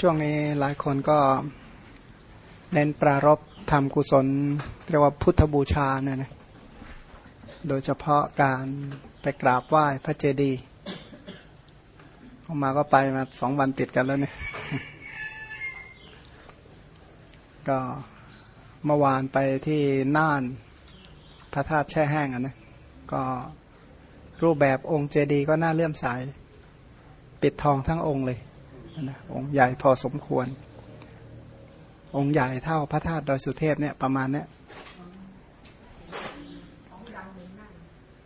ช่วงนี้หลายคนก็เน้นปรารบทำกุศลเรียกว่าพุทธบูชาเนี่ยนะ โดยเฉพาะการไปกราบไหว้พระเจดีย์ออกมาก็ไปมาสองวันติดกันแล้วเนี่ย ก็เมื่อวานไปที่น่านพระธาตุแช่แห้งอะนะ ก็รูปแบบองค์เจดีย์ก็น่าเลื่อมใสปิดทองทั้งองค์เลย นะองค์ใหญ่พอสมควร องค์ใหญ่เท่าพระธาตุดอยสุเทพเนี่ยประมาณเนี้ย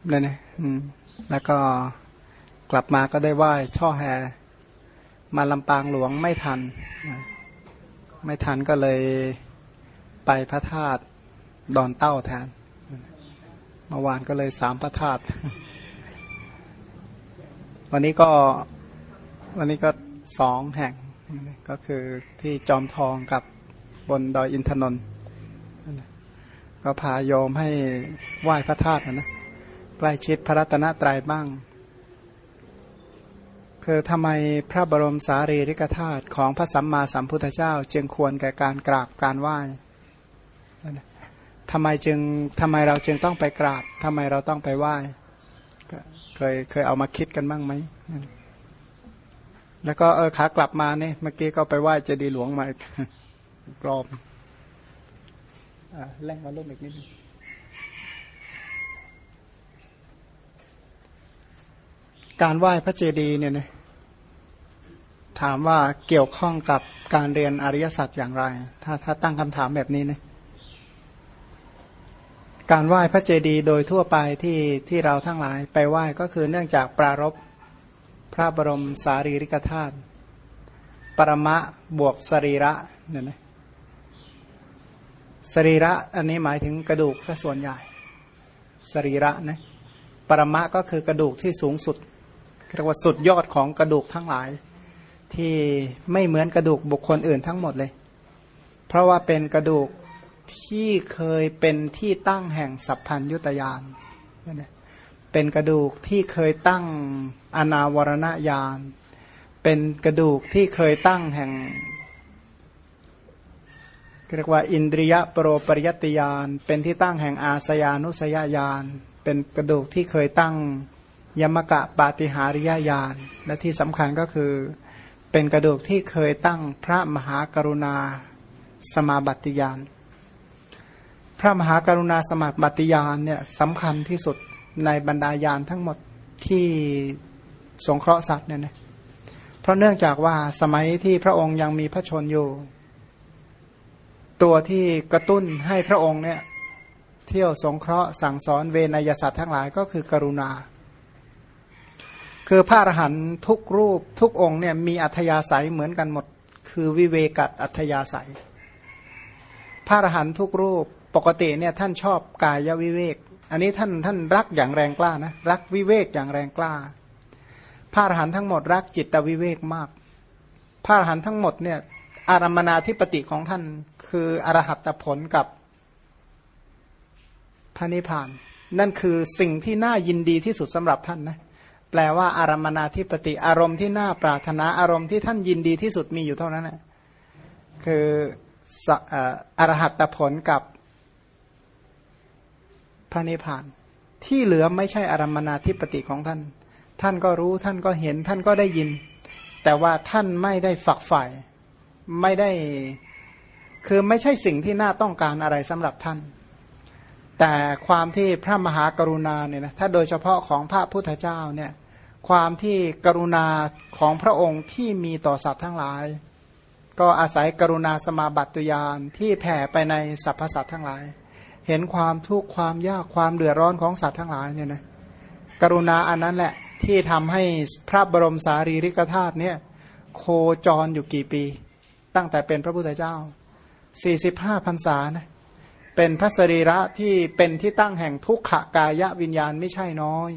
เลยนะอืมแล้วก็กลับมาก็ได้ไหว้ช่อแฮมาลำปางหลวงไม่ทัน ไม่ทันก็เลยไปพระธาตุดอนเต้าแทนเมื่อวานก็เลยสามพระธาตุวันนี้ก็วันนี้ก็ สองแห่งก็คือที่จอมทองกับบนดอยอินทนนท์ก็พาโยมให้ไหว้พระธาตุนะใกล้ชิดพระรัตนตรัยบ้าง คือทำไมพระบรมสารีริกธาตุของพระสัมมาสัมพุทธเจ้า จึงควรแก่การกราบการไหว้ทำไมจึงทำไมเราจึงต้องไปกราบทำไมเราต้องไปไหว้เคยเคยเอามาคิดกันบ้างไหม แล้วก็เออขากลับมาเนี่ยเมื่อกี้ก็ไปไหว้เจดีย์หลวงมากรอบแรงมาลุ่มอีกนิดนึงการไหว้พระเจดีย์เนี่ยนะถามว่าเกี่ยวข้องกับการเรียนอริยสัจอย่างไร ถ้าถ้าตั้งคำถามแบบนี้นะการไหว้พระเจดีย์โดยทั่วไปที่ที่เราทั้งหลายไปไหว้ก็คือเนื่องจากปรารบ ระบรมสารีริกธาตุปรมะบวกสรีระเนี่ยนะสรีระอันนี้หมายถึงกระดูกซะส่วนใหญ่ สรีระนะปรมะก็คือกระดูกที่สูงสุดเรียกว่าสุดยอดของกระดูกทั้งหลาย ที่ไม่เหมือนกระดูกบุคคลอื่นทั้งหมดเลย เพราะว่าเป็นกระดูกที่เคยเป็นที่ตั้งแห่งสัพพัญยุตยานเนี่ยเป็นกระดูกที่เคยตั้ง อนาวรณญาณ เป็นกระดูกที่เคยตั้งแห่งเรียกว่าอินทรียโปรปริยติยาน เป็นที่ตั้งแห่งอาสยานุสยญาณ เป็นกระดูกที่เคยตั้งยมกะปาติหาริยญาณ และที่สำคัญก็คือ เป็นกระดูกที่เคยตั้งพระมหากรุณาสมาบัติญาณ พระมหากรุณาสมาบัติญาณเนี่ยสำคัญที่สุดในบรรดายานทั้งหมดที่ สงเคราะห์สัตว์เนี่ยนะเพราะเนื่องจากว่าสมัยที่พระองค์ยังมีพระชนอยู่ ตัวที่กระตุ้นให้พระองค์เนี่ยเที่ยวสงเคราะห์สั่งสอนเวนยสัตว์ทั้งหลายก็คือกรุณา คือพระอรหันต์ทุกรูปทุกองค์เนี่ยมีอัธยาศัยเหมือนกันหมด คือวิเวกัตอัธยาศัย พระอรหันต์ทุกรูปปกติเนี่ยท่านชอบกายวิเวก อันนี้ท่านท่านรักอย่างแรงกล้านะรักวิเวกอย่างแรงกล้า ระอรหันต์ทั้งหมดรักจิตวิเวกมาก พระอรหันต์ทั้งหมดเนี่ยอารมนาธิปติของท่านคืออรหัตผลกับพระนิพพาน นั่นคือสิ่งที่น่ายินดีที่สุดสำหรับท่านนะแปลว่าอารมนาธิปติอารมณ์ที่น่าปรารถนาอารมณ์ที่ท่านยินดีที่สุดมีอยู่เท่านั้นนะคืออรหัตผลกับพระนิพพาน ที่เหลือไม่ใช่อารมนาธิปติของท่าน ท่านก็รู้ท่านก็เห็นท่านก็ได้ยิน แต่ว่าท่านไม่ได้ฝักใฝ่ไม่ได้คือไม่ใช่สิ่งที่น่าต้องการอะไรสำหรับท่าน แต่ความที่พระมหากรุณาเนี่ยนะถ้าโดยเฉพาะของพระพุทธเจ้าเนี่ยความที่กรุณาของพระองค์ที่มีต่อสัตว์ทั้งหลาย ก็อาศัยกรุณาสมาบัติยานที่แผ่ไปในสรรพสัตว์ทั้งหลาย เห็นความทุกข์ความยากความเดือดร้อนของสัตว์ทั้งหลายเนี่ยนะกรุณาอันนั้นแหละ ที่ทำให้พระบรมสารีริกธาตุเนี่ยโคจรอยู่กี่ปี ตั้งแต่เป็นพระพุทธเจ้า 45พรรษานะเป็นพระสรีระที่เป็นที่ตั้งแห่งทุกขกายวิญญาณไม่ใช่น้อย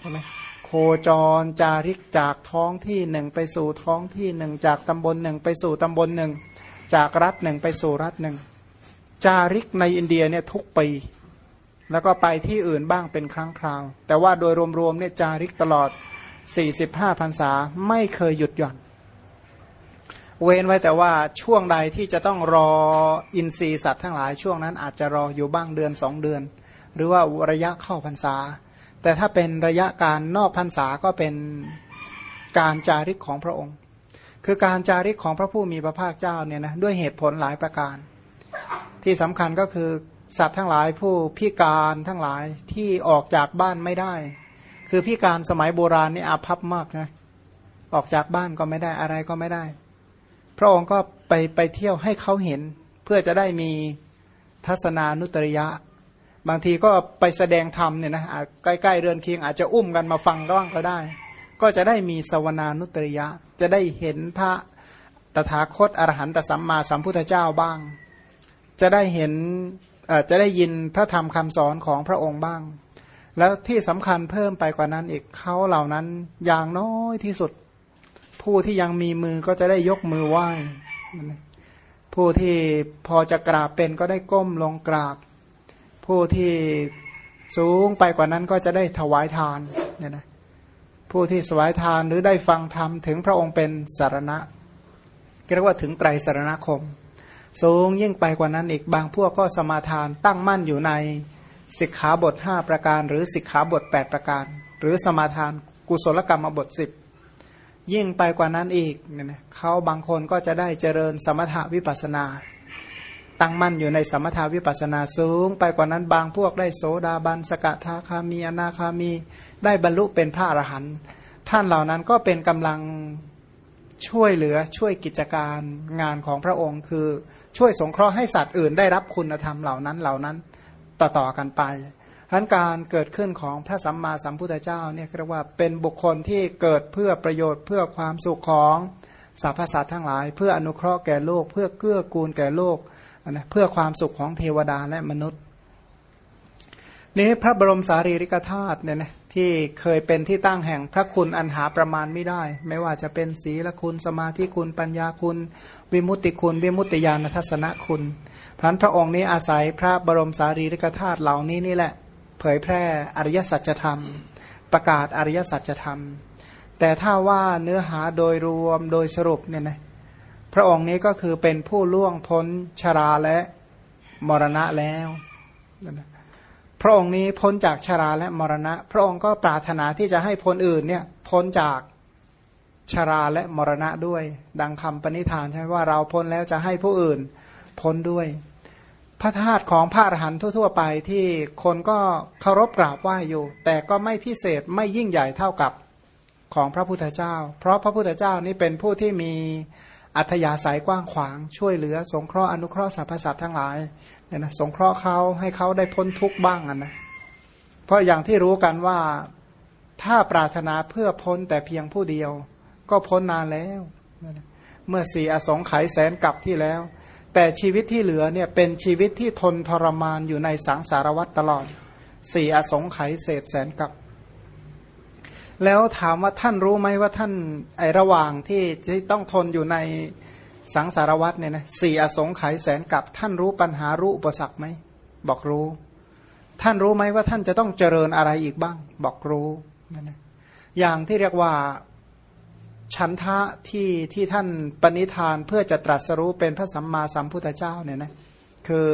ใช่ไหมโคจรจาริกจากท้องที่หนึ่งไปสู่ท้องที่หนึ่งจากตำบลหนึ่งไปสู่ตำบลหนึ่งจากรัฐหนึ่งไปสู่รัฐหนึ่งจาริกในอินเดียเนี่ยทุกปี แล้วก็ไปที่อื่นบ้างเป็นครั้งคราว แต่ว่าโดยรวมๆเนี่ยจาริกตลอด 45พรรษาไม่เคยหยุดหย่อน เว้นไว้แต่ว่าช่วงใดที่จะต้องรออินทรีย์สัตว์ทั้งหลายช่วงนั้นอาจจะรออยู่บ้างเดือนสองเดือน หรือว่าระยะเข้าพรรษา แต่ถ้าเป็นระยะการนอกพรรษาก็เป็นการจาริกของพระองค์ คือการจาริกของพระผู้มีพระภาคเจ้าเนี่ยนะด้วยเหตุผลหลายประการ ที่สำคัญก็คือ สัตว์ทั้งหลายผู้พิการทั้งหลายที่ออกจากบ้านไม่ได้ คือพิการสมัยโบราณนี่อาภัพมากนะออกจากบ้านก็ไม่ได้อะไรก็ไม่ได้ พระองค์ก็ไปไปเที่ยวให้เขาเห็น เพื่อจะได้มีทัศนานุตริยะ บางทีก็ไปแสดงธรรมเนี่ยนะใกล้ๆเรือนเคียงอาจจะอุ้มกันมาฟังก็ก็ได้ ก็จะได้มีสวนานุตริยะ จะได้เห็นพระตถาคตอรหันตสัมมาสัมพุทธเจ้าบ้าง จะได้เห็น จะได้ยินพระธรรมคำสอนของพระองค์บ้าง แล้วที่สำคัญเพิ่มไปกว่านั้นอีกเขาเหล่านั้นอย่างน้อยที่สุด ผู้ที่ยังมีมือก็จะได้ยกมือไหว้ผู้ที่พอจะกราบเป็นก็ได้ก้มลงกราบ ผู้ที่สูงไปกว่านั้นก็จะได้ถวายทานเนี่ยนะผู้ที่สวายทานหรือได้ฟังธรรมถึงพระองค์เป็นสารณะเรียกว่าถึงไตรสารณคม สูงยิ่งไปกว่านั้นอีกบางพวกก็สมาทานตั้งมั่นอยู่ในสิกขาบท 5 ประการ หรือสิกขาบท 8 ประการ หรือสมาทานกุศลกรรมบท 10 ยิ่งไปกว่านั้นอีกเนี่ยเขาบางคนก็จะได้เจริญสมถาวิปัสนา ตั้งมั่นอยู่ในสมถาวิปัสนาสูง ไปกว่านั้นบางพวกได้โสดาบันสกทาคามีอนาคามี ได้บรรลุเป็นพระอรหันต์ท่านเหล่านั้นก็เป็นกำลัง ช่วยเหลือช่วยกิจการงานของพระองค์ คือช่วยสงเคราะห์ให้สัตว์อื่นได้รับคุณธรรมเหล่านั้นเหล่านั้นต่อๆกันไปทั้นการเกิดขึ้นของพระสัมมาสัมพุทธเจ้าเนี่ยเรียกว่าเป็นบุคคลที่เกิดเพื่อประโยชน์เพื่อความสุขของสรรพสัตว์ทั้งหลาย เพื่ออนุเคราะห์แก่โลก เพื่อเกื้อกูลแก่โลกนะเพื่อความสุขของเทวดาและมนุษย์ นี้พระบรมสารีริกธาตุเนี่ยนะ ที่เคยเป็นที่ตั้งแห่งพระคุณอันหาประมาณไม่ได้ ไม่ว่าจะเป็นศีลคุณสมาธิคุณปัญญาคุณ วิมุตติคุณ วิมุตติญาณทัศนคุณพันพระองค์นี้อาศัยพระบรมสารีริกธาตุเหล่านี้นี่แหละ เผยแพร่อริยสัจธรรม ประกาศอริยสัจธรรม แต่ถ้าว่าเนื้อหาโดยรวมโดยสรุปเนี่ยนะพระองค์นี้ก็คือเป็นผู้ล่วงพ้นชราและมรณะแล้ว พระองค์นี้พ้นจากชราและมรณะ พระองค์ก็ปรารถนาที่จะให้พ้นอื่นเนี่ยพ้นจากชราและมรณะด้วย ดังคำปณิธานใช่ไหมว่าเราพ้นแล้วจะให้ผู้อื่นพ้นด้วย พระธาตุของพระอรหันต์ทั่ว ๆ ไปที่คนก็เคารพกราบไหว้อยู่ แต่ก็ไม่พิเศษไม่ยิ่งใหญ่เท่ากับของพระพุทธเจ้า เพราะพระพุทธเจ้านี้เป็นผู้ที่มีอัธยาศัยกว้างขวาง ช่วยเหลือสงเคราะห์อนุเคราะห์สรรพสัตว์ทั้งหลาย เนี่ยนะสงเคราะห์เขาให้เขาได้พ้นทุกข์บ้างนะเพราะอย่างที่รู้กันว่าถ้าปรารถนาเพื่อพ้นแต่เพียงผู้เดียว ก็พ้นนานแล้ว เมื่อสี่อสงไขยแสนกลับที่แล้ว แต่ชีวิตที่เหลือเนี่ยเป็นชีวิตที่ทนทรมานอยู่ในสังสารวัฏตลอดสี่อสงไขยเศษแสนกับ แล้วถามว่าท่านรู้ไหมว่าท่านไอระหว่างที่จะต้องทนอยู่ใน สังสารวัฏเนี่ยนะสี่อสงไขยแสนกับท่านรู้ปัญหารู้อุปสรรคไหมบอกรู้ ท่านรู้ไหมว่าท่านจะต้องเจริญอะไรอีกบ้าง บอกรู้นั่นนะอย่างที่เรียกว่าฉันทะที่ที่ท่านปณิธานเพื่อจะตรัสรู้เป็นพระสัมมาสัมพุทธเจ้าเนี่ยนะคือ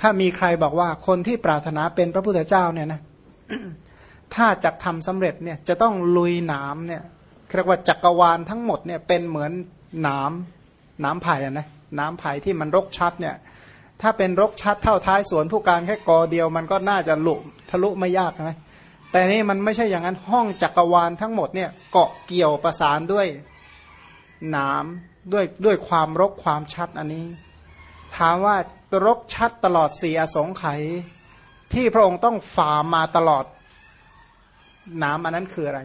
ถ้ามีใครบอกว่าคนที่ปรารถนาเป็นพระพุทธเจ้าเนี่ยนะถ้าจะทำสำเร็จเนี่ยจะต้องลุยหนามเนี่ยเรียกว่าจักรวาลทั้งหมดเนี่ยเป็นเหมือน นามหนามไผ่อะนะน้ำไผ่ที่มันรกชัดเนี่ย ถ้าเป็นรกชัดเท่าท้ายสวนผู้การแค่กอเดียวมันก็น่าจะหลุทะลุไม่ยากนะแต่นี่มันไม่ใช่อย่างนั้นห้องจักรวาลทั้งหมดเนี่ยเกาะเกี่ยวประสานด้วยนามด้วยด้วยความรกความชัดอันนี้ ถามว่ารกชัดตลอดสี่อสงไขยที่พระองค์ต้องฝ่ามาตลอดนามอันนั้นคืออะไร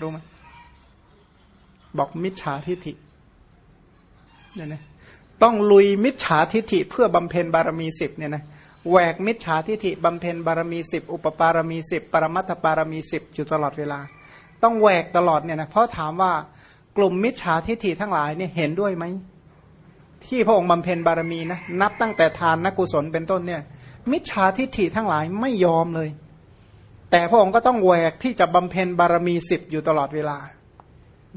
รู้ไหมบอกมิจฉาทิฐิ เนี่ยนะต้องลุยมิจฉาทิฐิเพื่อบำเพ็ญบารมีสิบเนี่ยนะแหวกมิจฉาทิฐิบำเพ็ญบารมีสิบอุปปารมีสิบปรมัตถปารมีสิบอยู่ตลอดเวลา ต้องแหวกตลอดเนี่ยนะเพราะถามว่ากลุ่มมิจฉาทิฐิทั้งหลายเนี่ยเห็นด้วยไหมที่พระองค์บำเพ็ญบารมีนะนับตั้งแต่ทานนักกุศลเป็นต้นเนี่ยมิจฉาทิฐิทั้งหลายไม่ยอมเลย แต่พระองค์ก็ต้องแหวกที่จะบำเพ็ญบารมีสิบอยู่ตลอดเวลา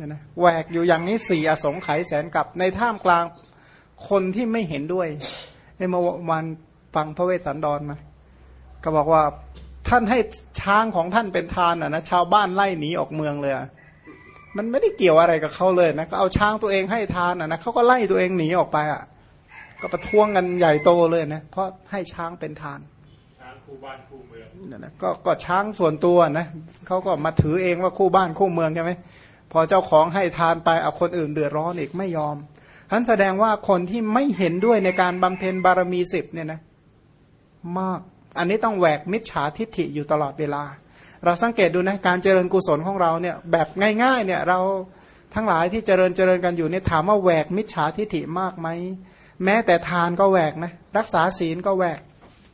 เนี่ยนะแหวกอยู่อย่างนี้สี่อสงไขยแสนกับ ในท่ามกลางคนที่ไม่เห็นด้วยไอ้เมื่อวันฟังพระเวสสันดรมา ก็บอกว่าท่านให้ช้างของท่านเป็นทานอะนะชาวบ้านไล่หนีออกเมืองเลยอะมันไม่ได้เกี่ยวอะไรกับเขาเลยนะก็เอาช้างตัวเองให้ทานอะนะเขาก็ไล่ตัวเองหนีออกไปอะก็ประท้วงกันใหญ่โตเลยนะเพราะให้ช้างเป็นทานช้างคู่บ้านคู่เมืองนั่นนะก็ก็ช้างส่วนตัวนะเขาก็มาถือเองว่าคู่บ้านคู่เมืองใช่ไหม พอเจ้าของให้ทานไปเอาคนอื่นเดือดร้อนอีกไม่ยอมท่านแสดงว่าคนที่ไม่เห็นด้วยในการบำเพ็ญบารมีสิบเนี่ยนะมากอันนี้ต้องแหวกมิจฉาทิฏฐิอยู่ตลอดเวลา เราสังเกตดูนะการเจริญกุศลของเราเนี่ยแบบง่ายๆเนี่ยเราทั้งหลายที่เจริญเจริญกันอยู่เนี่ยถามว่าแหวกมิจฉาทิฏฐิมากไหมแม้แต่ทานก็แหวกนะรักษาศีลก็แหวก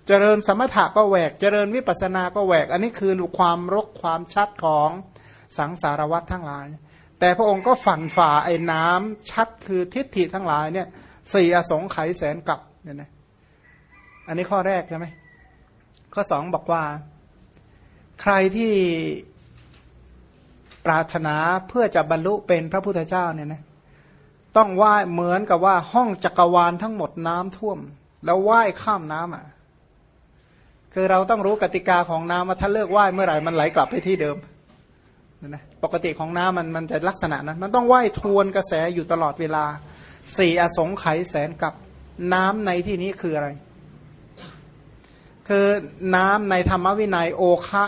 เจริญสมถะก็แหวก เจริญวิปัสสนาก็แหวก อันนี้คือความรกความชัดของสังสารวัตทั้งหลาย แต่พระองค์ก็ฝันฝ่าไอ้น้ำชัดคือทิฏฐิทั้งหลายเนี่ยสี่อสงไขยแสนกับเนี่ยนะอันนี้ข้อแรกใช่ไหมข้อสองบอกว่า ใครที่ปรารถนาเพื่อจะบรรลุเป็นพระพุทธเจ้าเนี่ยนะต้องไหว้เหมือนกับว่าห้องจักรวาลทั้งหมดน้ำท่วม แล้วไหว้ข้ามน้ำอะ คือเราต้องรู้กติกาของน้ำว่าถ้าเลิกไหว้เมื่อไหร่มันไหลกลับไปที่เดิม นะปกติของน้ำมันมันจะลักษณะนั้น มันต้องไหว้ทวนกระแสอยู่ตลอดเวลาสี่อสงไขยแสนกับน้ำในที่นี้คืออะไร คือน้ำในธรรมวินัยโอคะ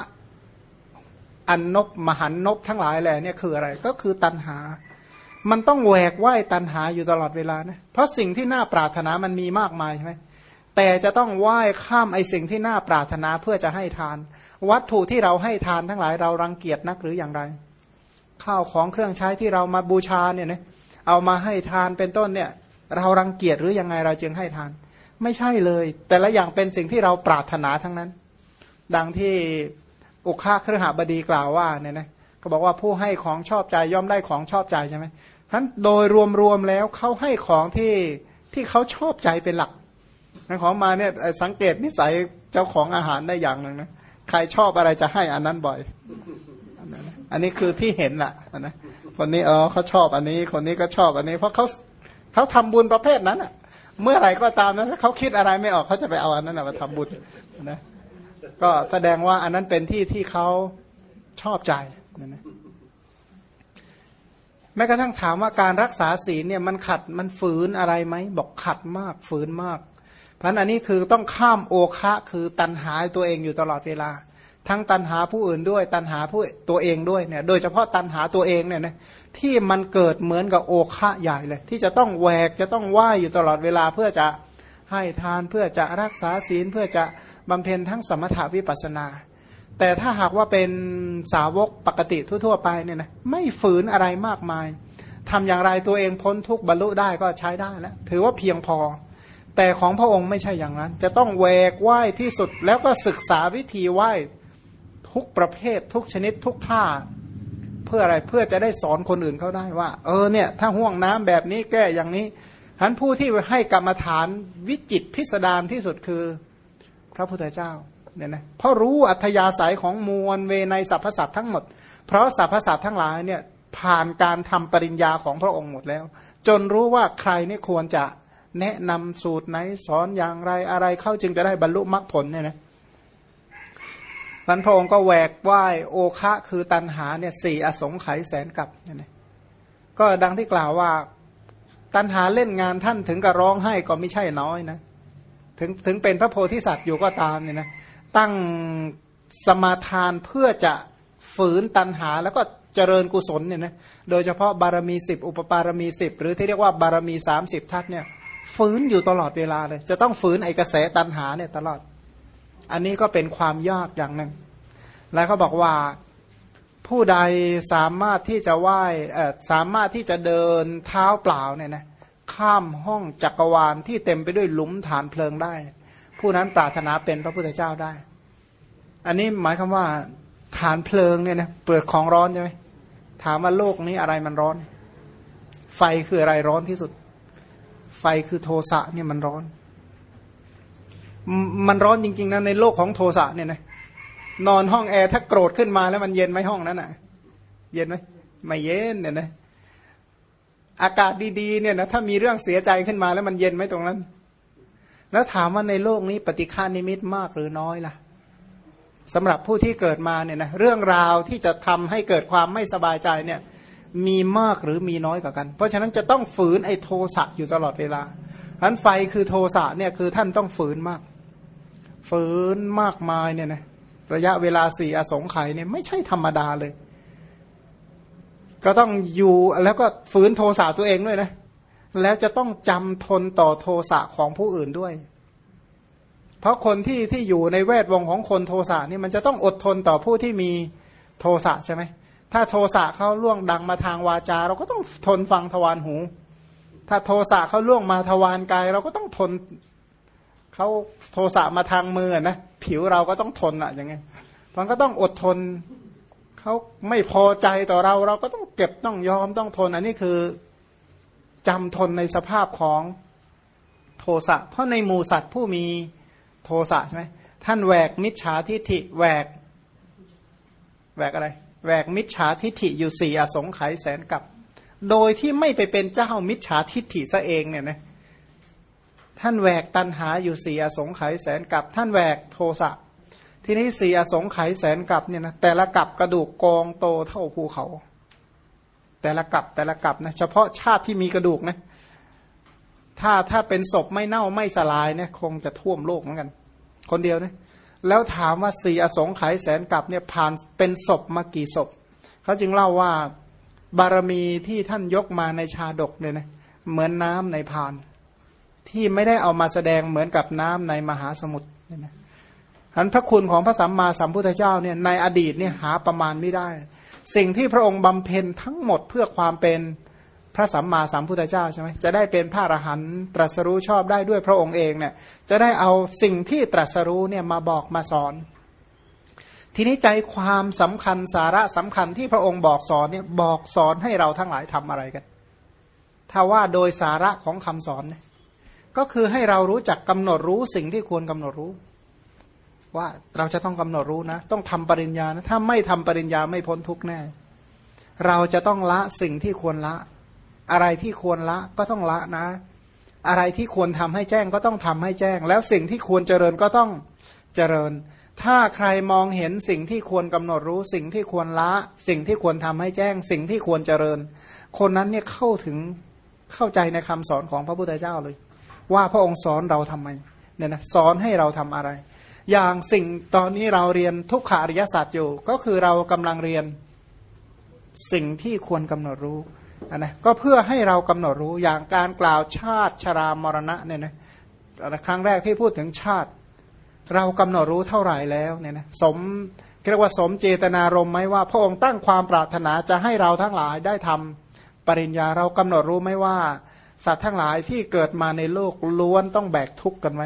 อันนบมหันนบทั้งหลายแหละเนี่ยคืออะไร ก็คือตันหา มันต้องแหวกไหวตันหาอยู่ตลอดเวลานะเพราะสิ่งที่น่าปรารถนามันมีมากมายใช่ไหม แต่จะต้องไหว้ข้ามไอสิ่งที่น่าปรารถนาเพื่อจะให้ทาน วัตถุที่เราให้ทานทั้งหลายเรารังเกียจนักหรืออย่างไร ข้าวของเครื่องใช้ที่เรามาบูชาเนี่ยนะเอามาให้ทานเป็นต้นเนี่ย เรารังเกียจหรือยังไงเราจึงให้ทาน ไม่ใช่เลย แต่ละอย่างเป็นสิ่งที่เราปรารถนาทั้งนั้น ดังที่อุคาเครือหาบดีกล่าวว่าเนี่ยนะก็บอกว่าผู้ให้ของชอบใจย่อมได้ของชอบใจใช่ไหมทั้นโดยรวมๆแล้วเขาให้ของที่ที่เขาชอบใจเป็นหลัก นั่นของมาเนี่ยสังเกตนิสัยเจ้าของอาหารได้อย่างหนึ่งนะใครชอบอะไรจะให้อันนั้นบ่อยอันนี้คือที่เห็นแหละนะคนนี้เออเขาชอบอันนี้ คนนี้ก็ชอบอันนี้ เพราะเขาเขาทำบุญประเภทนั้นอะ เมื่อไหร่ก็ตามนะถ้าเขาคิดอะไรไม่ออกเขาจะไปเอาอันนั้นมาทำบุญนะก็แสดงว่าอันนั้นเป็นที่ที่เขาชอบใจนะแม้กระทั่งถามว่าการรักษาศีลเนี่ยมันขัดมันฝืนอะไรไหมบอกขัดมากฝืนมาก พราะอันนี้คือต้องข้ามโอคะคือตันหาตัวเองอยู่ตลอดเวลา ทั้งตันหาผู้อื่นด้วย ตันหาผู้ตัวเองด้วยเนี่ยโดยเฉพาะตันหาตัวเองเนี่ยนะที่มันเกิดเหมือนกับโอคะใหญ่เลย ที่จะต้องแหวกจะต้องไหวอยู่ตลอดเวลาเพื่อจะให้ทานเพื่อจะรักษาศีลเพื่อจะบำเพ็ญทั้งสมถาวิปัสนา แต่ถ้าหากว่าเป็นสาวกปกติทั่วๆไปเนี่ยนะไม่ฝืนอะไรมากมายทำอย่างไรตัวเองพ้นทุกบรรลุได้ก็ใช้ได้แล้วถือว่าเพียงพอ แต่ของพระองค์ไม่ใช่อย่างนั้น จะต้องแวกไหว้ที่สุดแล้วก็ศึกษาวิธีไหว้ทุกประเภททุกชนิดทุกท่า เพื่ออะไรเพื่อจะได้สอนคนอื่นเขาได้ว่า เออเนี่ย ถ้าห่วงน้ำแบบนี้แก้อย่างนี้ท่านผู้ที่ให้กรรมฐานวิจิตพิสดารที่สุดคือ พระพุทธเจ้าเนี่ยนะเพราะรู้อัธยาศัยของมวลเวในสรรพสัตว์ทั้งหมด เพราะสรรพสัตว์ทั้งหลายเนี่ยผ่านการทำปริญญาของพระองค์หมดแล้ว จนรู้ว่าใครนี่ควรจะ แนะนำสูตรไหนสอนอย่างไรอะไรเข้าจึงจะได้บรรลุมรรคผลเนี่ยนะพระองค์ก็แหวกไหวโอคะคือตันหาเนี่ยสี่อสงไขยแสนกับเนี่ยนะก็ดังที่กล่าวว่าตันหาเล่นงานท่านถึงกับร้องไห้ก็ไม่ใช่น้อยนะถึงถึงเป็นพระโพธิสัตว์อยู่ก็ตามเนี่ยนะตั้งสมาทานเพื่อจะฝืนตันหาแล้วก็เจริญกุศลเนี่ยนะโดยเฉพาะบารมีสิบอุปปารมีสิบหรือที่เรียกว่าบารมีสามสิบทัศเนี่ย ฝืนอยู่ตลอดเวลาเลย จะต้องฝืนไอกระแสตันหาเนี่ยตลอด อันนี้ก็เป็นความยากอย่างหนึ่ง แล้วเขาบอกว่าผู้ใดสามารถที่จะไหว้สามารถที่จะเดินเท้าเปล่าเนี่ยนะข้ามห้องจักรวาลที่เต็มไปด้วยหลุมฐานเพลิงได้ ผู้นั้นปรารถนาเป็นพระพุทธเจ้าได้ อันนี้หมายคำว่าฐานเพลิงเนี่ยนะเปิดของร้อนใช่ไหมถามว่าโลกนี้อะไรมันร้อน ไฟคืออะไรร้อนที่สุด ไฟคือโทสะเนี่ยมันร้อน มันร้อนจริง ๆนะในโลกของโทสะเนี่ยนะนอนห้องแอร์ถ้าโกรธขึ้นมาแล้วมันเย็นไหมห้องนั้นอะ เย็นไหมไม่เย็นเนี่ยนะอากาศดีๆเนี่ยนะถ้ามีเรื่องเสียใจขึ้นมาแล้วมันเย็นไหมตรงนั้น แล้วถามว่าในโลกนี้ปฏิฆานิมิตมากหรือน้อยล่ะสำหรับผู้ที่เกิดมาเนี่ยนะเรื่องราวที่จะทำให้เกิดความไม่สบายใจเนี่ย มีมากหรือมีน้อยกว่ากัน เพราะฉะนั้นจะต้องฝืนไอ้โทสะอยู่ตลอดเวลาอันไฟคือโทสะเนี่ยคือท่านต้องฝืนมาก ฝืนมากมายเนี่ยนะระยะเวลาสี่อสงไขยเนี่ยไม่ใช่ธรรมดาเลย ก็ต้องอยู่แล้วก็ฝืนโทสะตัวเองด้วยนะแล้วจะต้องจำทนต่อโทสะของผู้อื่นด้วย เพราะคนที่ที่อยู่ในแวดวงของคนโทสะนี่มันจะต้องอดทนต่อผู้ที่มีโทสะใช่ไหม ถ้าโทสะเขาล่วงดังมาทางวาจา เราก็ต้องทนฟังทวารหู ถ้าโทสะเขาล่วงมาทวารกาย เราก็ต้องทนเขาโทสะมาทางมือนะผิวเราก็ต้องทนอะอย่างไงมันก็ต้องอดทนเขาไม่พอใจต่อเรา เราก็ต้องเก็บต้องยอมต้องทน อันนี้คือจำทนในสภาพของโทสะเพราะในหมูสัตว์ผู้มีโทสะใช่ไหมท่านแหวกมิจฉาทิฐิแหวกแหวกอะไร แหวกมิจฉาทิฐิอยู่สี่อสงไขยแสนกับ โดยที่ไม่ไปเป็นเจ้ามิจฉาทิฐิซะเองเนี่ยนะท่านแหวกตันหาอยู่สี่อสงไขยแสนกับ ท่านแหวกโทสะทีนี้สี่อสงไขยแสนกับเนี่ยนะแต่ละกับกระดูกกองโตเท่าภูเขา แต่ละกับแต่ละกับนะเฉพาะชาติที่มีกระดูกนะถ้าถ้าเป็นศพไม่เน่าไม่สลายเนี่ยคงจะท่วมโลกเหมือนกัน คนเดียวนะ แล้วถามว่าสี่อสงไขยแสนกับเนี่ยผ่านเป็นศพมากี่ศพเขาจึงเล่าว่าบารมีที่ท่านยกมาในชาดกเนี่ยนะเหมือนน้ำในพาน ที่ไม่ได้เอามาแสดงเหมือนกับน้ำในมหาสมุทรเนี่ยนะอันพระคุณของพระสัมมาสัมพุทธเจ้าเนี่ยในอดีตเนี่ยหาประมาณไม่ได้ สิ่งที่พระองค์บำเพ็ญทั้งหมดเพื่อความเป็น ระสัมมาสัมพุทธเจ้าใช่ไหมจะได้เป็นพระอรหันต์ตรัสรู้ชอบได้ด้วยพระองค์เองเนี่ยจะได้เอาสิ่งที่ตรัสรู้เนี่ยมาบอกมาสอน ทีนี้ใจความสำคัญสาระสำคัญที่พระองค์บอกสอนเนี่ยบอกสอนให้เราทั้งหลายทำอะไรกัน ถ้าว่าโดยสาระของคำสอนเนี่ยก็คือให้เรารู้จักกำหนดรู้สิ่งที่ควรกำหนดรู้ ว่าเราจะต้องกำหนดรู้นะ ต้องทำปริญญานะถ้าไม่ทำปริญญาไม่พ้นทุกแน่ เราจะต้องละสิ่งที่ควรละ อะไรที่ควรละก็ต้องละนะ อะไรที่ควรทำให้แจ้งก็ต้องทำให้แจ้ง แล้วสิ่งที่ควรเจริญก็ต้องเจริญ ถ้าใครมองเห็นสิ่งที่ควรกำหนดรู้ สิ่งที่ควรละ สิ่งที่ควรทำให้แจ้ง สิ่งที่ควรเจริญ คนนั้นเนี่ยเข้าถึงเข้าใจในคำสอนของพระพุทธเจ้าเลย ว่าพระองค์สอนเราทำไมเนี่ยนะสอนให้เราทำอะไร อย่างสิ่งตอนนี้เราเรียนทุกขาริยศาสตร์อยู่ ก็คือเรากำลังเรียนสิ่งที่ควรกำหนดรู้ นะก็เพื่อให้เรากำหนดรู้อย่างการกล่าวชาติชรามรณะเนี่ยนะครั้งแรกที่พูดถึงชาติ เรากำหนดรู้เท่าไหร่แล้วเนี่ยนะสมเรียกว่าสมเจตนารมณ์ไหมว่า พระองค์ตั้งความปรารถนาจะให้เราทั้งหลายได้ทำปริญญาเรากำหนดรู้ไหมว่า สัตว์ทั้งหลายที่เกิดมาในโลกล้วนต้องแบกทุกข์กันไหม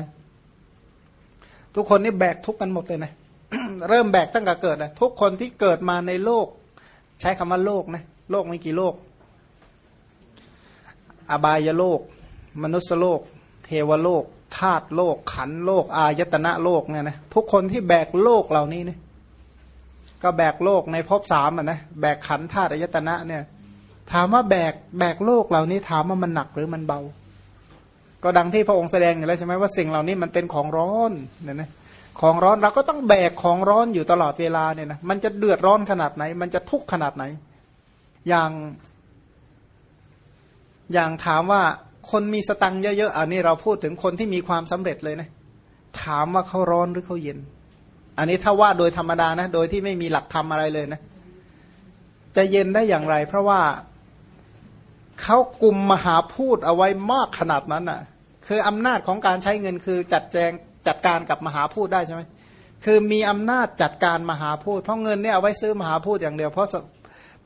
ทุกคนนี่แบกทุกข์กันหมดเลยนะเริ่มแบกตั้งแต่เกิดนะทุกคนที่เกิดมาในโลก ใช้คำว่าโลกนะโลกม่กี่โลก อบายโลก มนุษยโลก เทวโลกธาตุโลก ขันโลก อายตนะโลกเนี่ยนะทุกคนที่แบกโลกเหล่านี้เนี่ยก็แบกโลกในภพสามอะนะแบกขันธาตุอายตนะเนี่ย ถามว่าแบกแบกโลกเหล่านี้ถามว่ามันหนักหรือมันเบา ก็ดังที่พระองค์แสดงอยู่แล้วใช่ไหมว่าสิ่งเหล่านี้มันเป็นของร้อนเนี่ยนะของร้อนเราก็ต้องแบกของร้อนอยู่ตลอดเวลาเนี่ยนะมันจะเดือดร้อนขนาดไหน มันจะทุกข์ขนาดไหน อย่าง อย่างถามว่าคนมีสตังค์เยอะๆอันนี้เราพูดถึงคนที่มีความสำเร็จเลยนะ ถามว่าเขาร้อนหรือเขาเย็น อันนี้ถ้าว่าโดยธรรมดานะ โดยที่ไม่มีหลักธรรมอะไรเลยนะ จะเย็นได้อย่างไร เพราะว่าเขากลุ่มมหาพูดเอาไว้มากขนาดนั้นอะ คืออำนาจของการใช้เงินคือจัดแจงจัดการกับมหาพูดได้ใช่ไหมคือมีอำนาจจัดการมหาพูด เพราะเงินเนี่ยเอาไว้ซื้อมหาพูดอย่างเดียว เพราะ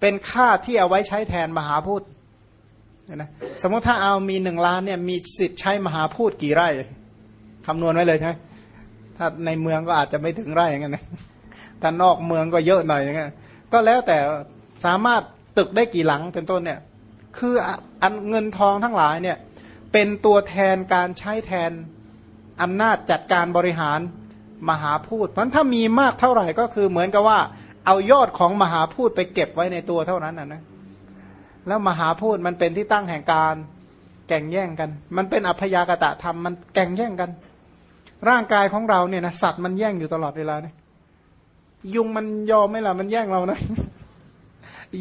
เป็นค่าที่เอาไว้ใช้แทนมหาพูด นะสมมติถ้าเอามีหนึ่งล้านเนี่ยมีสิทธิ์ใช้มหาพูดกี่ไร่คำนวณไว้เลยใช่ไหมถ้าในเมืองก็อาจจะไม่ถึงไร่อย่างเงี้ยถ้านอกเมืองก็เยอะหน่อยอย่างเงี้ยก็แล้วแต่สามารถตึกได้กี่หลังเป็นต้นเนี่ย คืออันเงินทองทั้งหลายเนี่ยเป็นตัวแทนการใช้แทนอำนาจจัดการบริหารมหาพูดเพราะถ้ามีมากเท่าไหร่ก็คือเหมือนกับว่า เอายอดของมหาพูดไปเก็บไว้ในตัวเท่านั้นนะนะ แล้วมหาพูดมันเป็นที่ตั้งแห่งการแก่งแย่งกัน มันเป็นอัพยากตะธรรมมันแก่งแย่งกัน ร่างกายของเราเนี่ยนะสัตว์มันแย่งอยู่ตลอดเวลาเนี่ยยุงมันยอมไหมล่ะมันแย่งเรานะ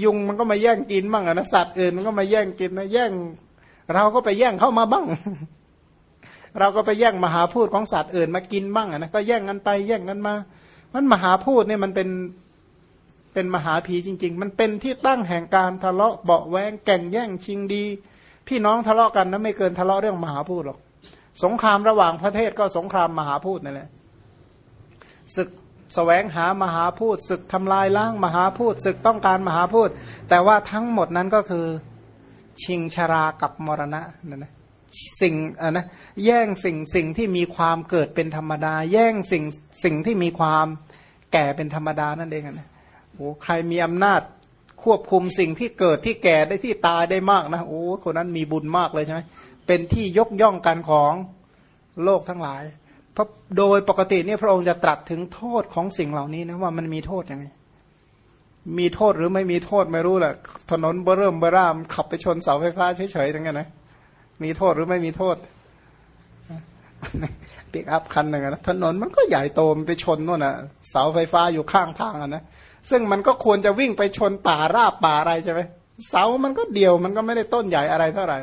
ยุงมันก็มาแย่งกินบ้างนะสัตว์อื่นมันก็มาแย่งกินนะแย่ง เราก็ไปแย่งเข้ามาบ้าง เราก็ไปแย่งมหาพูดของสัตว์อื่นมากินบ้างนะก็แย่งกันไปแย่งกันมามันมหาพูดเนี่ยมันเป็น เป็นมหาผีจริง ๆ มันเป็นที่ตั้งแห่งการทะเลาะเบาแวงแก่งแย่งชิงดี พี่น้องทะเลาะกันนะไม่เกินทะเลาะเรื่องมหาพูดหรอก สงครามระหว่างประเทศก็สงครามมหาพูดนั่นแหละศึกแสวงหามหาพูดศึกทำลายล้างมหาพูดศึกต้องการมหาพูด แต่ว่าทั้งหมดนั้นก็คือชิงชรากับมรณะนั่นนะสิ่งอะนะแย่งสิ่งสิ่งที่มีความเกิดเป็นธรรมดา แย่งสิ่งสิ่งที่มีความแก่เป็นธรรมดานั่นเองนะ โอ้ใครมีอำนาจควบคุมสิ่งที่เกิดที่แก่ได้ที่ตายได้มากนะโอ้คนนั้นมีบุญมากเลยใช่ไหมเป็นที่ยกย่องกันของโลกทั้งหลาย เพราะโดยปกติเนี่ยพระองค์จะตรัสถึงโทษของสิ่งเหล่านี้นะว่ามันมีโทษยังไง มีโทษหรือไม่มีโทษไม่รู้แหละถนนเบริ่มเบร่าม ขับไปชนเสาไฟฟ้าเฉยๆทั้งนั้นนะมีโทษหรือไม่มีโทษเปิกอัพคันหนึ่งนะถนนมันก็ใหญ่โตมันไปชนนู่นนะเสาไฟฟ้าอยู่ข้างทางอะนะ ซึ่งมันก็ควรจะวิ่งไปชนป่าราบป่าอะไรใช่ไหมเสามันก็เดียวมันก็ไม่ได้ต้นใหญ่อะไรเท่าไหร่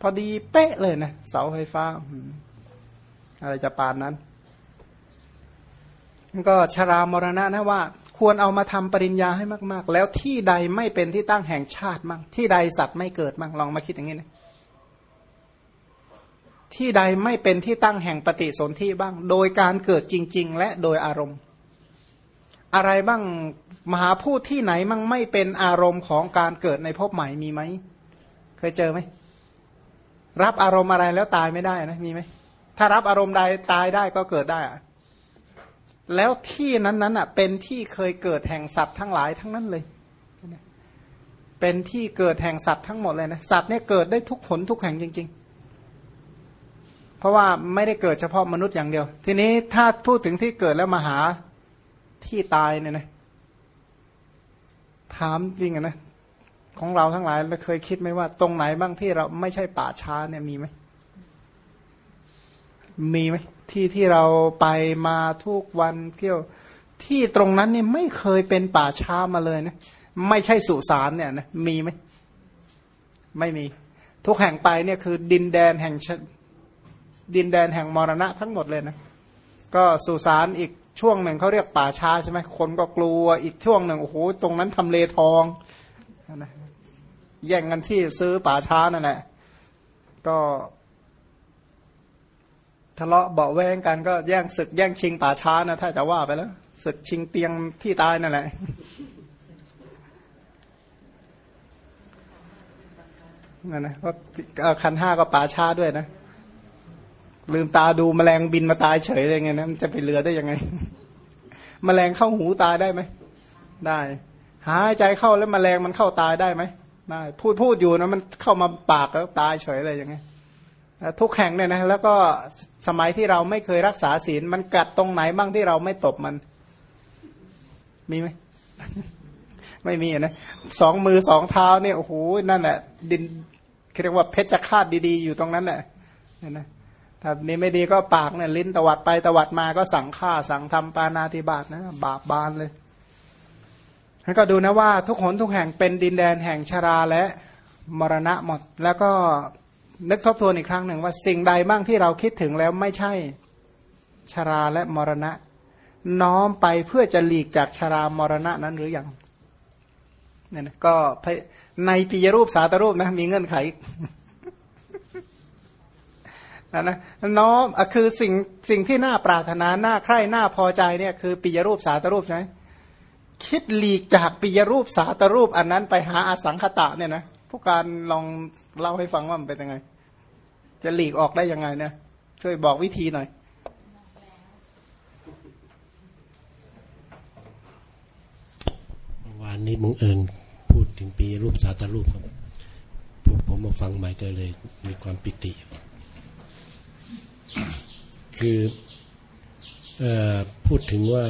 พอดีเป๊ะเลยนะเสาไฟฟ้าอะไรจะปานนั้นก็ชรามรณะนะว่า ควรเอามาทำปริญญาให้มาก ๆ แล้วที่ใดไม่เป็นที่ตั้งแห่งชาติมั่งที่ใดสัตว์ไม่เกิดมั่งลองมาคิดอย่างนี้นะที่ใดไม่เป็นที่ตั้งแห่งปฏิสนธิบ้าง โดยการเกิดจริง ๆ และโดยอารมณ์ อะไรบ้างมหาพูดที่ไหนมั่งไม่เป็นอารมณ์ของการเกิดในภพใหม่มีไหม เคยเจอไหม รับอารมณ์อะไรแล้วตายไม่ได้นะมีไหม ถ้ารับอารมณ์ใดตายได้ก็เกิดได้อะแล้วที่นั้นนั้นอะเป็นที่เคยเกิดแห่งสัตว์ทั้งหลายทั้งนั้นเลย เป็นที่เกิดแห่งสัตว์ทั้งหมดเลยนะสัตว์เนี่ยเกิดได้ทุกผลทุกแห่งจริง ๆ เพราะว่าไม่ได้เกิดเฉพาะมนุษย์อย่างเดียว ทีนี้ถ้าพูดถึงที่เกิดแล้วมาหา ที่ตายเนี่ยนะถามจริงนะของเราทั้งหลายเราเคยคิดไหมว่า ตรงไหนบ้างที่เราไม่ใช่ป่าช้าเนี่ยมีไหมมีไหมที่ที่เราไปมาทุกวันเที่ยวที่ตรงนั้นเนี่ยไม่เคยเป็นป่าช้ามาเลยนะไม่ใช่สุสานเนี่ยนะมีไหมไม่มี ทุกแห่งไปเนี่ยคือ ดินแดนแห่งดินแดนแห่งมรณะทั้งหมดเลยนะก็สุสานอีก ช่วงหนึ่งเขาเรียกป่าช้าใช่ไหมคนก็กลัวอีกช่วงหนึ่งโอ้โหตรงนั้นทำเลทองนะแย่งกันที่ซื้อป่าช้านั่นแหละก็ทะเลาะเบาแวงกันก็แย่งศึกแย่งชิงป่าช้านะถ้าจะว่าไปแล้วศึกชิงเตียงที่ตายนั่นแหละนั่นนะก็คันห้าก็ป่าช้าด้วยนะลืมตาดูแมลงบินมาตายเฉยอะไรเงี้ยนะมันจะไปเรือได้ยังไง แมลงเข้าหูตายได้ไหมได้ หายใจเข้าแล้วแมลงมันเข้าตายได้ไหมได้พูดพูดอยู่นะมันเข้ามาปากแล้วตายเฉยอะไรอย่างเงี้ยทุกแห่งเนี่ยนะแล้วก็สมัยที่เราไม่เคยรักษาศีลมันกัดตรงไหนบ้างที่เราไม่ตบมัน มีไหมไม่มีนะสองมือสองเท้าเนี่ยโอ้โหนั่นแหละดินเรียกว่าเพชรคาดดีๆ อยู่ตรงนั้นแหละเนี่ยนะ ถ้านี้ไม่ดีก็ปากเนี่ยลิ้นตวัดไปตวัดมาก็สั่งฆ่าสั่งทำปานาติบาตนะบาปบานเลยท่านก็ดูนะว่าทุกหนทุกแห่งเป็นดินแดนแห่งชราและมรณะหมด แล้วก็นึกทบทวนอีกครั้งหนึ่งว่าสิ่งใดบ้างที่เราคิดถึงแล้วไม่ใช่ชาราและมรณะ น้อมไปเพื่อจะหลีกจากชารามรณะนั้นหรืออยังเนี่ยนะก็ในปิยรูปสาตรูปนะมีเงื่อนไข นะนะน้อมคือสิ่งสิ่งที่น่าปรารถนาน่าใคร่น่าพอใจเนี่ยคือปิยรูปสาตรูปใช่ไหมคิดหลีกจากปิยรูปสาตรูปอันนั้นไปหาอสังขตะเนี่ยนะผู้การลองเล่าให้ฟังว่ามันเป็นยังไง จะหลีกออกได้ยังไงเนี่ยช่วยบอกวิธีหน่อยวานนี้มึงเอิญพูดถึงปีรูปสาตรูปครับ ผมมาฟังใหม่ก็เลยมีความปิติ คืออพูดถึงว่า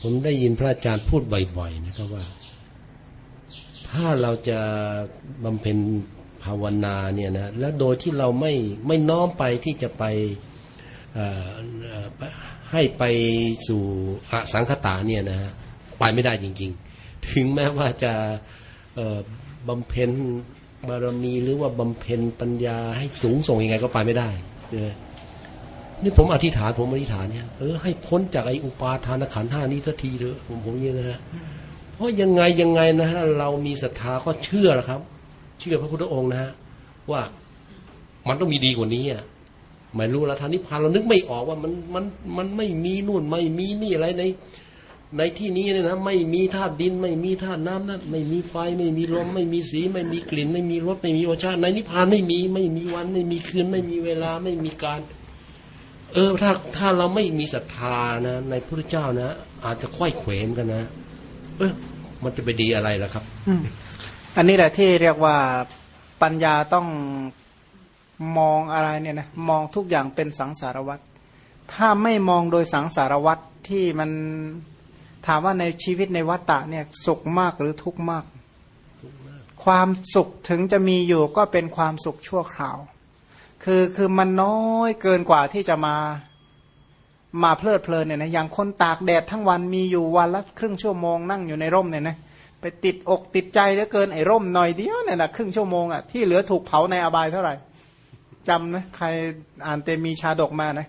ผมได้ยินพระอาจารย์พูดบ่อย ๆ นะครับว่า ถ้าเราจะบำเพ็ญภาวนาเนี่ยนะแล้วโดยที่เราไม่ไม่น้อมไปที่จะไปให้ไปสู่อสังคตาเนี่ยนะฮะไปไม่ได้จริง ๆ ถึงแม้ว่าจะบำเพ็ญ บารมีหรือว่าบำเพ็ญปัญญาให้สูงส่งยังไงก็ไปไม่ได้นะนี่ผมอธิษฐานผมอธิษฐานเนี่ยเออให้พ้นจากไอ้อุปาทานขันธ์ห้านี้สักทีเถอะผมผมเนี่ยนะฮะเพราะยังไงยังไงนะฮะเรามีศรัทธาก็เชื่อแล้วครับ เชื่อพระพุทธองค์นะฮะว่ามันต้องมีดีกว่านี้อะไม่รู้ละทานนิพพานเรานึกไม่ออกว่ามันมันมันไม่มีนู่นไม่มีนี่อะไรใน ในที่นี้เนี่ยนะไม่มีธาตุดิน ไม่มีธาตุน้ำนั่นไม่มีไฟไม่มีลม ไม่มีสี ไม่มีกลิ่น ไม่มีรสไม่มีโอชาติในนิพพานไม่มีไม่มีวัน ไม่มีคืน ไม่มีเวลาไม่มีการ เออถ้าถ้าเราไม่มีศรัทธานะ ในพระเจ้านะ อาจจะค่อยเขวมกันนะ เออมันจะไปดีอะไรล่ะครับอืมอันนี้แหละที่เรียกว่าปัญญาต้องมองอะไรเนี่ยนะมองทุกอย่างเป็นสังสารวัตรถ้าไม่มองโดยสังสารวัตรที่มัน ถามว่าในชีวิตในวัฏฏะเนี่ยสุขมากหรือทุกข์มาก ความสุขถึงจะมีอยู่ก็เป็นความสุขชั่วคราว คือคือมันน้อยเกินกว่าที่จะมามาเพลิดเพลินเนี่ยนะอย่างคนตากแดดทั้งวันมีอยู่วันละครึ่งชั่วโมงนั่งอยู่ในร่มเนี่ยนะไปติดอกติดใจเหลือเกินไอ้ร่มหน่อยเดียวเนี่ยนะครึ่งชั่วโมงอะที่เหลือถูกเผาในอบายเท่าไหร่จำนะใครอ่านเตมีชาดกมานะ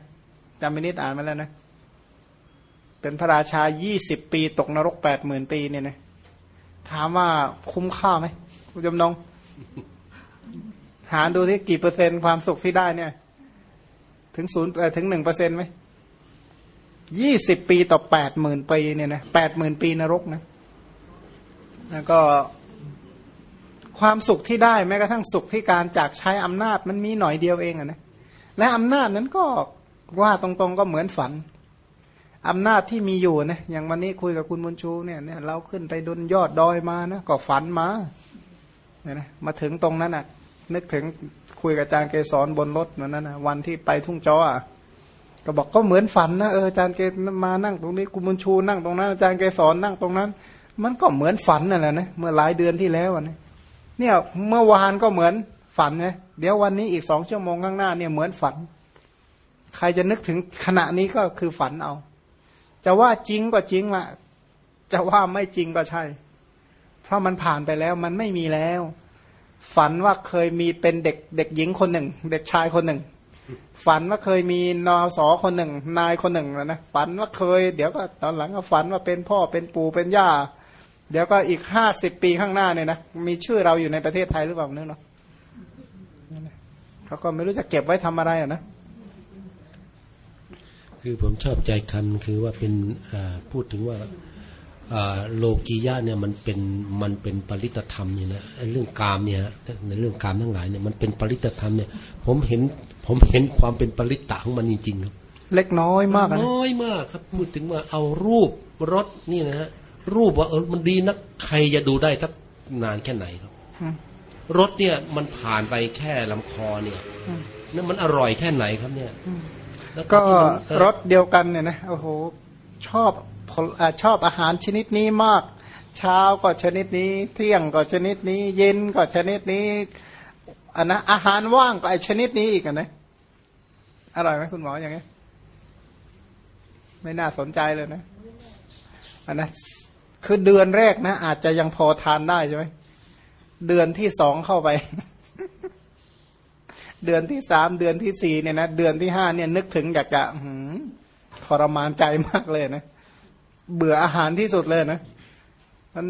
จำไม่นิดอ่านมาแล้วนะ เป็นพระราชายี่สิบปี ตกนรกแปดหมื่นปีเนี่ยนะถามว่าคุ้มค่าไหมคุณจำนง หารดูที่กี่เปอร์เซ็นต์ความสุขที่ได้เนี่ย ถึงศูนย์ถึงหนึ่งเปอร์เซ็นต์ไหมยี่สิบปีต่อแปดหมื่นปีเนี่ยนะแปดหมื่นปีนรกนะแล้วก็ความสุขที่ได้แม้กระทั่งสุขที่การจากใช้อำนาจมันมีหน่อยเดียวเองอะนะและอำนาจนั้นก็ว่าตรงๆก็เหมือนฝัน อำนาจที่มีอยู่นะอย่างวันนี้คุยกับคุณบุญชูเนี่ยเนี่ยเราขึ้นไปดนยอดดอยมานะก็ฝันมาเนี่ยนะมาถึงตรงนั้นอะ นึกถึงคุยกับอาจารย์เกสรบนรถวันนั้นนะวันที่ไปทุ่งจออะก็บอกก็เหมือนฝันนะเอออาจารย์เกมานั่งตรงนี้คุณบุญชูนั่งตรงนั้นอาจารย์เกสรนั่งตรงนั้น มันก็เหมือนฝันนั่นแหละนะเมื่อหลายเดือนที่แล้วนะเนี่ยเมื่อวานก็เหมือนฝันนะเดี๋ยววันนี้อีกสองชั่วโมงข้างหน้าเนี่ยเหมือนฝัน ใครจะนึกถึงขณะนี้ก็คือฝันเอา จะว่าจริงก็จริงละจะว่าไม่จริงก็ใช่ เพราะมันผ่านไปแล้วมันไม่มีแล้ว ฝันว่าเคยมีเป็นเด็กเด็กหญิงคนหนึ่ง เด็กชายคนหนึ่ง ฝันว่าเคยมีนอสอคนหนึ่ง นายคนหนึ่งนะนะฝันว่าเคย เดี๋ยวก็ตอนหลังก็ฝันว่าเป็นพ่อเป็นปู่เป็นย่า เดี๋ยวก็อีกห้าสิบปีข้างหน้าเนี่ยนะมีชื่อเราอยู่ในประเทศไทยหรือเปล่าเนื้อเนาะเขาก็ไม่รู้จะเก็บไว้ทำอะไรอะนะ คือผมชอบใจคำคือว่าเป็นอ่าพูดถึงว่าอ่าโลกียะเนี่ยมันเป็นมันเป็นปริตธรรมเนี่ยนะไอ้เรื่องกามเนี่ยในเรื่องกามทั้งหลายเนี่ยมันเป็นปริตธรรมเนี่ย ผมเห็นผมเห็นความเป็นปริตะของมันจริงๆครับ เล็กน้อยมากอะนะน้อยมากครับพูดถึงว่าเอารูปรถนี่นะฮะรูปว่าเออมันดีนักใครจะดูได้สักนานแค่ไหนครับอืมรถเนี่ยมันผ่านไปแค่ลำคอเนี่ยอืมนั่นมันอร่อยแค่ไหนครับเนี่ยแล้ว ก็ที่มันเออรสเดียวกันเนี่ยนะโอ้โหชอบผลอ่าชอบอาหารชนิดนี้มาก เช้าก็ชนิดนี้ เที่ยงก็ชนิดนี้ เย็นก็ชนิดนี้อันนะอาหารว่างก็ไอชนิดนี้อีกอันนะอร่อยไหมคุณหมออย่างเงี้ยไม่น่าสนใจเลยนะอันนะคือเดือนแรกนะ อาจจะยังพอทานได้ใช่ไหมเดือนที่สองเข้าไป เดือนที่สามเดือนที่สี่เนี่ยนะเดือนที่ห้าเนี่ยนึกถึงอยากจะหือทรมานใจมากเลยนะ เบื่ออาหารที่สุดเลยนะมัน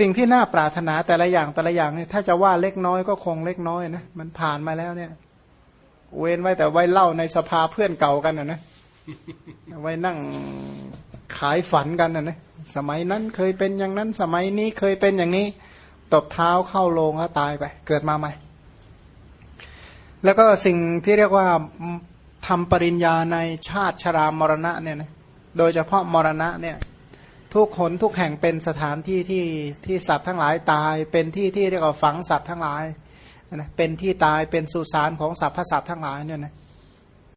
สิ่งที่น่าปรารถนาแต่ละอย่างแต่ละอย่างเนี่ยถ้าจะว่าเล็กน้อยก็คงเล็กน้อยนะมันผ่านมาแล้วเนี่ย เว้นไว้แต่ไว้เล่าในสภาเพื่อนเก่ากันนะนะไว้นั่งขายฝันกันนะนะสมัยนั้นเคยเป็นอย่างนั้น สมัยนี้เคยเป็นอย่างนี้ ตบเท้าเข้าโลงแล้วตายไป เกิดมาใหม่ แล้วก็สิ่งที่เรียกว่าทำปริญญาในชาติชรามรณะเนี่ยนะโดยเฉพาะมรณะเนี่ยทุกคนทุกแห่งเป็นสถานที่ที่ที่สัตว์ทั้งหลายตาย เป็นที่ที่เรียกว่าฝังสัตว์ทั้งหลายนะเป็นที่ตายเป็นสุสานของสรรพสัตว์ทั้งหลายเนี่ยนะ